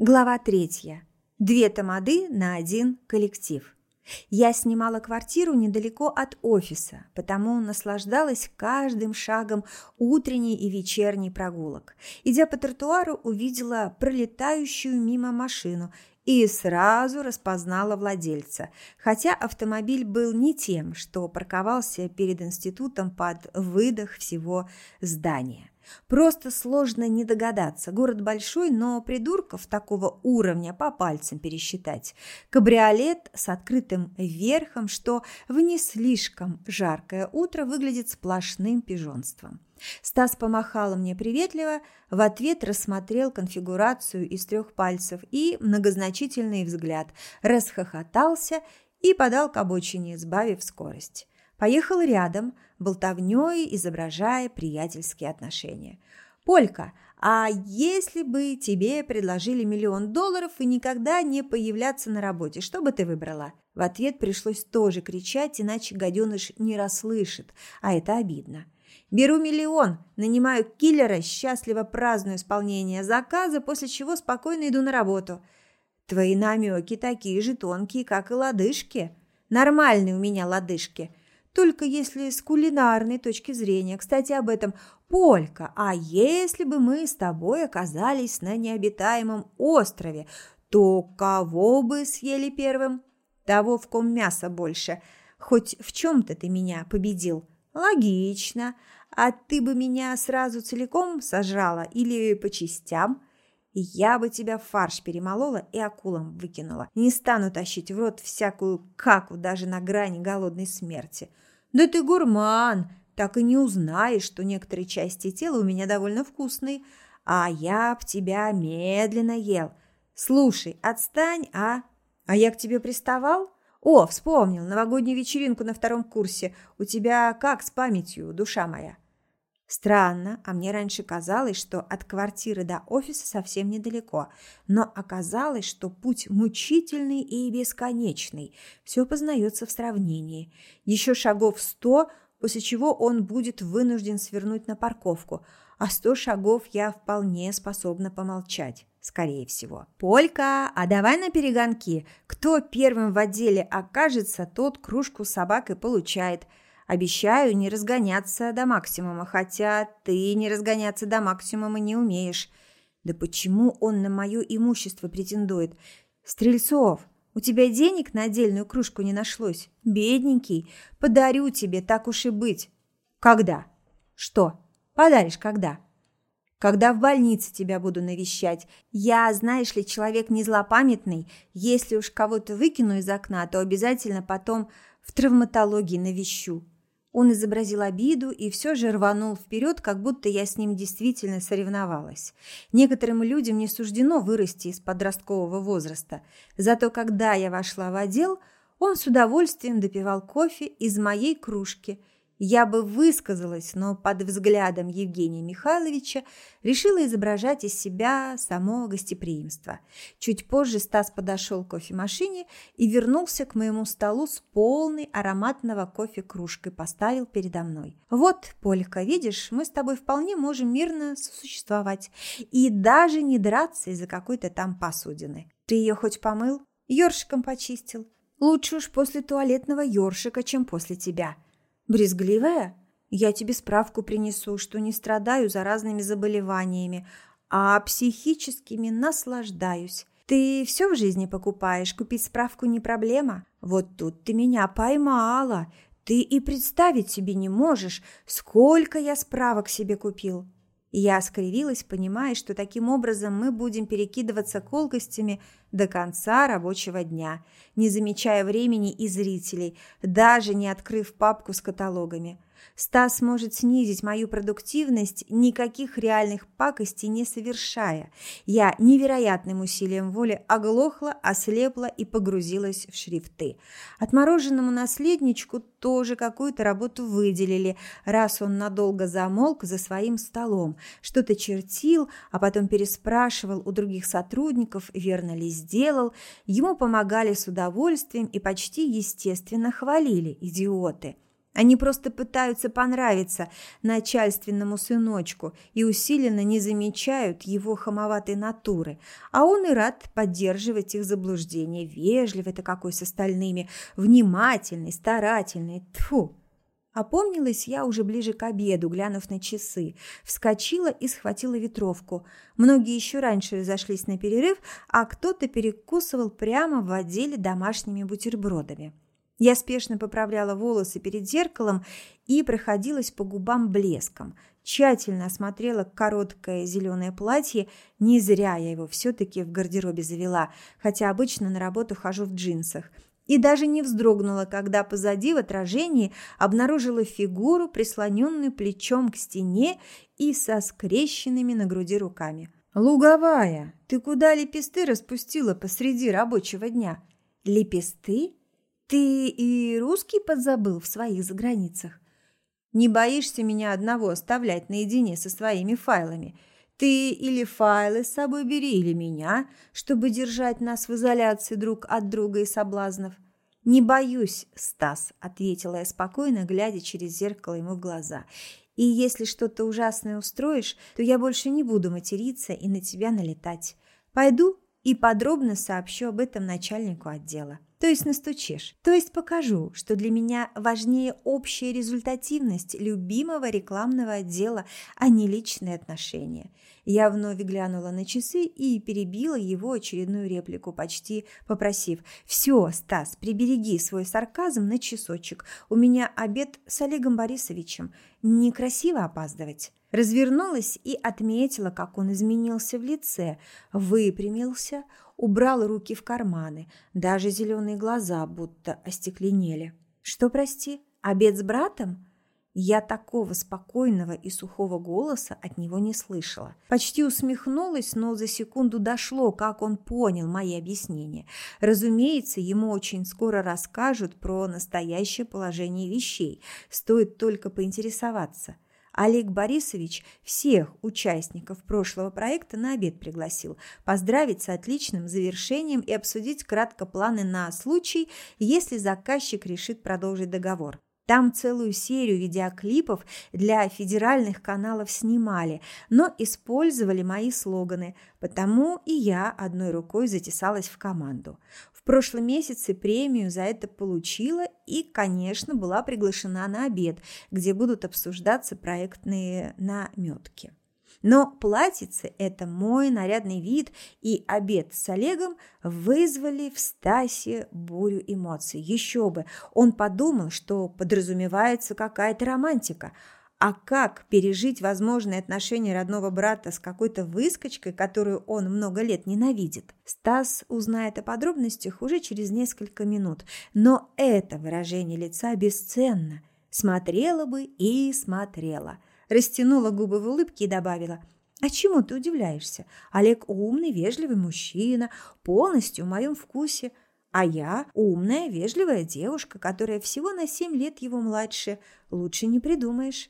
Глава третья. Две тамады на один коллектив. Я снимала квартиру недалеко от офиса, потому наслаждалась каждым шагом утренней и вечерней прогулок. Идя по тротуару, увидела пролетающую мимо машину и сразу распознала владельца, хотя автомобиль был не тем, что парковался перед институтом под выдох всего здания. Просто сложно не догадаться. Город большой, но придурков такого уровня по пальцам пересчитать. Кабриолет с открытым верхом, что в не слишком жаркое утро выглядит сплошным пижонством. Стас помахал мне приветливо, в ответ рассмотрел конфигурацию из трех пальцев и многозначительный взгляд, расхохотался и подал к обочине, сбавив скорость. Поехал рядом, болтовнёй изображая приятельские отношения. «Полька, а если бы тебе предложили миллион долларов и никогда не появляться на работе, что бы ты выбрала?» В ответ пришлось тоже кричать, иначе гаденыш не расслышит, а это обидно. «Беру миллион, нанимаю киллера, счастливо праздную исполнение заказа, после чего спокойно иду на работу. Твои намеки такие же тонкие, как и лодыжки. Нормальные у меня лодыжки только если с кулинарной точки зрения. Кстати, об этом. Полька, а если бы мы с тобой оказались на необитаемом острове, то кого бы съели первым? Того, в ком мяса больше. Хоть в чем-то ты меня победил. Логично. А ты бы меня сразу целиком сожрала или по частям? Я бы тебя в фарш перемолола и акулам выкинула. Не стану тащить в рот всякую каку даже на грани голодной смерти. Да ты гурман, так и не узнаешь, что некоторые части тела у меня довольно вкусные, а я б тебя медленно ел. Слушай, отстань, а? А я к тебе приставал? О, вспомнил, новогоднюю вечеринку на втором курсе. У тебя как с памятью, душа моя? Странно, а мне раньше казалось, что от квартиры до офиса совсем недалеко, но оказалось, что путь мучительный и бесконечный. Все познается в сравнении. Еще шагов сто, после чего он будет вынужден свернуть на парковку, а сто шагов я вполне способна помолчать. Скорее всего. «Полька, а давай на перегонки. Кто первым в отделе окажется, тот кружку с собакой получает». Обещаю не разгоняться до максимума, хотя ты не разгоняться до максимума не умеешь. Да почему он на мое имущество претендует? Стрельцов, у тебя денег на отдельную кружку не нашлось? Бедненький, подарю тебе, так уж и быть. Когда? Что? Подаришь когда? Когда в больнице тебя буду навещать. Я, знаешь ли, человек не злопамятный. Если уж кого-то выкину из окна, то обязательно потом в травматологии навещу. Он изобразил обиду и все же рванул вперед, как будто я с ним действительно соревновалась. Некоторым людям не суждено вырасти из подросткового возраста. Зато когда я вошла в отдел, он с удовольствием допивал кофе из моей кружки – я бы высказалась, но под взглядом Евгения Михайловича решила изображать из себя само гостеприимство. Чуть позже Стас подошел к кофемашине и вернулся к моему столу с полной ароматного кофе кружкой, поставил передо мной. «Вот, Полька, видишь, мы с тобой вполне можем мирно сосуществовать и даже не драться из-за какой-то там посудины. Ты ее хоть помыл? Ёршиком почистил? Лучше уж после туалетного ёршика, чем после тебя». Брезгливая? Я тебе справку принесу, что не страдаю заразными заболеваниями, а психическими наслаждаюсь. Ты все в жизни покупаешь, купить справку не проблема. Вот тут ты меня поймала. Ты и представить себе не можешь, сколько я справок себе купил. Я скривилась, понимая, что таким образом мы будем перекидываться колкостями до конца рабочего дня, не замечая времени и зрителей, даже не открыв папку с каталогами. Стас может снизить мою продуктивность, никаких реальных пакостей не совершая. Я невероятным усилием воли оглохла, ослепла и погрузилась в шрифты. Отмороженному наследничку тоже какую-то работу выделили, раз он надолго замолк за своим столом, что-то чертил, а потом переспрашивал у других сотрудников, верно ли сделал. Ему помогали с удовольствием и почти естественно хвалили, идиоты. Они просто пытаются понравиться начальственному сыночку и усиленно не замечают его хамоватой натуры. А он и рад поддерживать их заблуждение. Вежливый-то какой с остальными, внимательный, старательный. Тьфу! Опомнилась я уже ближе к обеду, глянув на часы. Вскочила и схватила ветровку. Многие еще раньше разошлись на перерыв, а кто-то перекусывал прямо в отделе домашними бутербродами. Я спешно поправляла волосы перед зеркалом и проходилась по губам блеском. Тщательно осмотрела короткое зеленое платье. Не зря я его все-таки в гардеробе завела, хотя обычно на работу хожу в джинсах. И даже не вздрогнула, когда позади в отражении обнаружила фигуру, прислоненную плечом к стене и со скрещенными на груди руками. «Луговая, ты куда лепесты распустила посреди рабочего дня?» «Лепесты?» Ты и русский подзабыл в своих заграницах? Не боишься меня одного оставлять наедине со своими файлами? Ты или файлы с собой бери, или меня, чтобы держать нас в изоляции друг от друга и соблазнов. Не боюсь, Стас, ответила я спокойно, глядя через зеркало ему в глаза. И если что-то ужасное устроишь, то я больше не буду материться и на тебя налетать. Пойду и подробно сообщу об этом начальнику отдела. То есть настучишь. То есть покажу, что для меня важнее общая результативность любимого рекламного отдела, а не личные отношения. Я вновь глянула на часы и перебила его очередную реплику, почти попросив «Все, Стас, прибереги свой сарказм на часочек. У меня обед с Олегом Борисовичем. Некрасиво опаздывать». Развернулась и отметила, как он изменился в лице, выпрямился, убрал руки в карманы, даже зеленые глаза будто остекленели. «Что, прости, обед с братом?» Я такого спокойного и сухого голоса от него не слышала. Почти усмехнулась, но за секунду дошло, как он понял мои объяснения. Разумеется, ему очень скоро расскажут про настоящее положение вещей. Стоит только поинтересоваться – Олег Борисович всех участников прошлого проекта на обед пригласил, поздравить с отличным завершением и обсудить кратко планы на случай, если заказчик решит продолжить договор. Там целую серию видеоклипов для федеральных каналов снимали, но использовали мои слоганы, потому и я одной рукой затесалась в команду прошлом месяце премию за это получила и, конечно, была приглашена на обед, где будут обсуждаться проектные наметки. Но платьице – это мой нарядный вид, и обед с Олегом вызвали в Стасе бурю эмоций. Еще бы, он подумал, что подразумевается какая-то романтика – а как пережить возможные отношения родного брата с какой-то выскочкой, которую он много лет ненавидит? Стас узнает о подробностях уже через несколько минут, но это выражение лица бесценно. Смотрела бы и смотрела. Растянула губы в улыбке и добавила – а чему ты удивляешься? Олег умный, вежливый мужчина, полностью в моем вкусе. А я умная, вежливая девушка, которая всего на семь лет его младше. Лучше не придумаешь.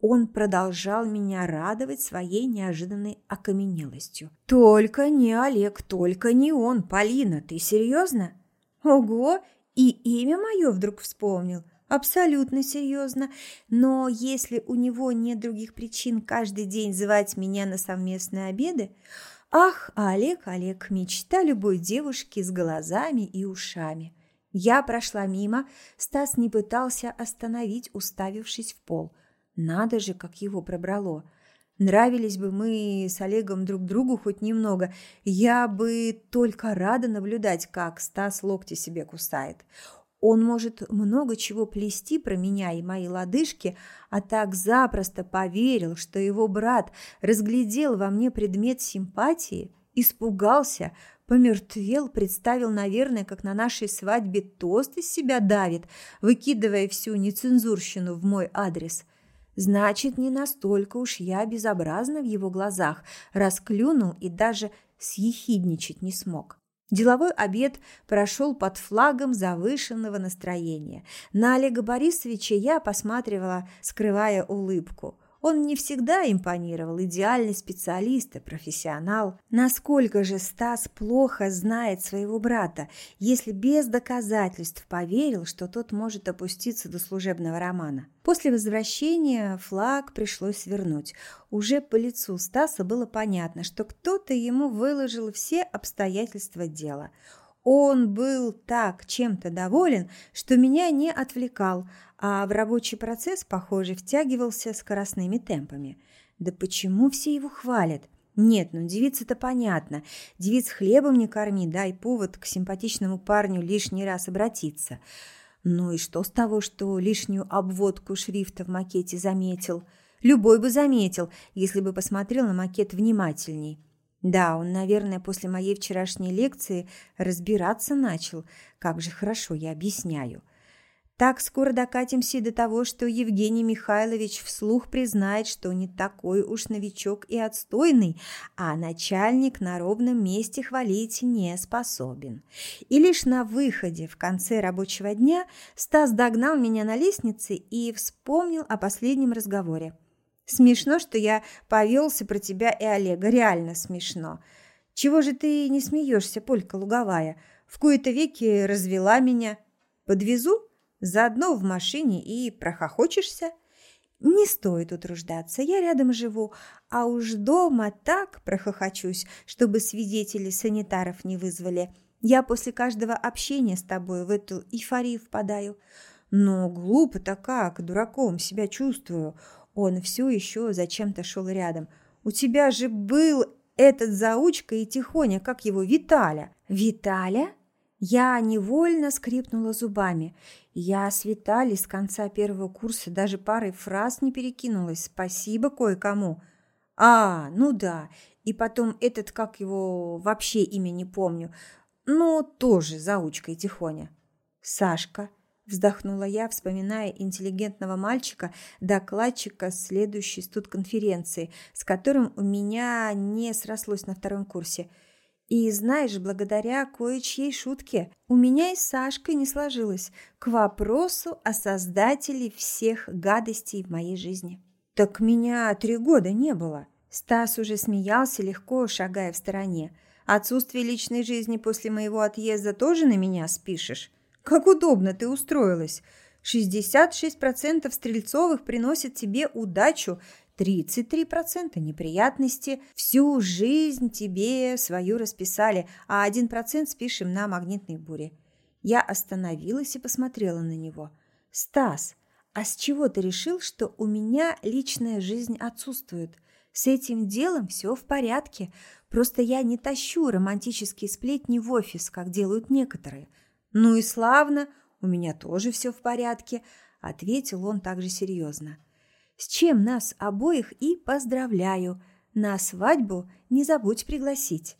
Он продолжал меня радовать своей неожиданной окаменелостью. «Только не Олег, только не он. Полина, ты серьезно?» «Ого! И имя мое вдруг вспомнил. Абсолютно серьезно. Но если у него нет других причин каждый день звать меня на совместные обеды... Ах, Олег, Олег, мечта любой девушки с глазами и ушами. Я прошла мимо, Стас не пытался остановить, уставившись в пол – надо же, как его пробрало. Нравились бы мы с Олегом друг другу хоть немного, я бы только рада наблюдать, как Стас локти себе кусает. Он может много чего плести про меня и мои лодыжки, а так запросто поверил, что его брат разглядел во мне предмет симпатии, испугался, помертвел, представил, наверное, как на нашей свадьбе тост из себя давит, выкидывая всю нецензурщину в мой адрес – Значит, не настолько уж я безобразна в его глазах, расклюнул и даже съехидничать не смог. Деловой обед прошел под флагом завышенного настроения. На Олега Борисовича я посматривала, скрывая улыбку. Он не всегда импонировал, идеальный специалист и профессионал. Насколько же Стас плохо знает своего брата, если без доказательств поверил, что тот может опуститься до служебного романа. После возвращения флаг пришлось вернуть. Уже по лицу Стаса было понятно, что кто-то ему выложил все обстоятельства дела – он был так чем-то доволен, что меня не отвлекал, а в рабочий процесс, похоже, втягивался скоростными темпами. Да почему все его хвалят? Нет, ну девица-то понятно. Девиц хлебом не корми, дай повод к симпатичному парню лишний раз обратиться. Ну и что с того, что лишнюю обводку шрифта в макете заметил? Любой бы заметил, если бы посмотрел на макет внимательней. Да, он, наверное, после моей вчерашней лекции разбираться начал. Как же хорошо я объясняю. Так скоро докатимся до того, что Евгений Михайлович вслух признает, что не такой уж новичок и отстойный, а начальник на ровном месте хвалить не способен. И лишь на выходе в конце рабочего дня Стас догнал меня на лестнице и вспомнил о последнем разговоре. Смешно, что я повелся про тебя и Олега, реально смешно. Чего же ты не смеешься, Полька Луговая? В кои-то веки развела меня. Подвезу, заодно в машине и прохохочешься. Не стоит утруждаться, я рядом живу, а уж дома так прохохочусь, чтобы свидетели санитаров не вызвали. Я после каждого общения с тобой в эту эйфорию впадаю. Но глупо-то как, дураком себя чувствую. Он все еще зачем-то шел рядом. «У тебя же был этот заучка и тихоня, как его, Виталя!» «Виталя?» Я невольно скрипнула зубами. Я с Виталий с конца первого курса даже парой фраз не перекинулась. Спасибо кое-кому. А, ну да. И потом этот, как его, вообще имя не помню. Но тоже заучка и тихоня. Сашка. Вздохнула я, вспоминая интеллигентного мальчика, докладчика следующей студконференции, с которым у меня не срослось на втором курсе. И знаешь, благодаря кое-чьей шутке у меня и с Сашкой не сложилось к вопросу о создателе всех гадостей в моей жизни. Так меня три года не было. Стас уже смеялся, легко шагая в стороне. Отсутствие личной жизни после моего отъезда тоже на меня спишешь? Как удобно ты устроилась. 66% Стрельцовых приносят тебе удачу, 33% неприятности. Всю жизнь тебе свою расписали, а 1% спишем на магнитной буре. Я остановилась и посмотрела на него. «Стас, а с чего ты решил, что у меня личная жизнь отсутствует? С этим делом все в порядке. Просто я не тащу романтические сплетни в офис, как делают некоторые. «Ну и славно, у меня тоже все в порядке», – ответил он также серьезно. «С чем нас обоих и поздравляю. На свадьбу не забудь пригласить.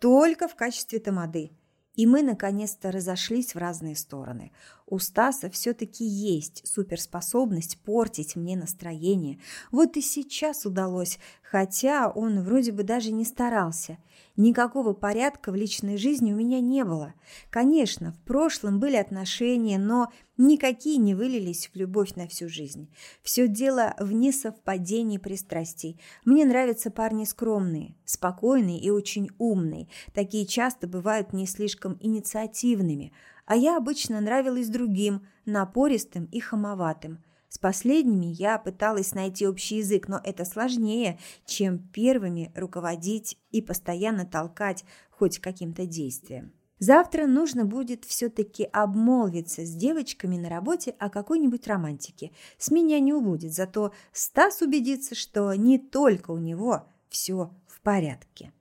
Только в качестве тамады. И мы наконец-то разошлись в разные стороны. У Стаса все-таки есть суперспособность портить мне настроение. Вот и сейчас удалось, хотя он вроде бы даже не старался – Никакого порядка в личной жизни у меня не было. Конечно, в прошлом были отношения, но никакие не вылились в любовь на всю жизнь. Все дело в несовпадении пристрастий. Мне нравятся парни скромные, спокойные и очень умные. Такие часто бывают не слишком инициативными. А я обычно нравилась другим, напористым и хамоватым – с последними я пыталась найти общий язык, но это сложнее, чем первыми руководить и постоянно толкать хоть каким-то действием. Завтра нужно будет все-таки обмолвиться с девочками на работе о какой-нибудь романтике. С меня не убудет, зато Стас убедится, что не только у него все в порядке.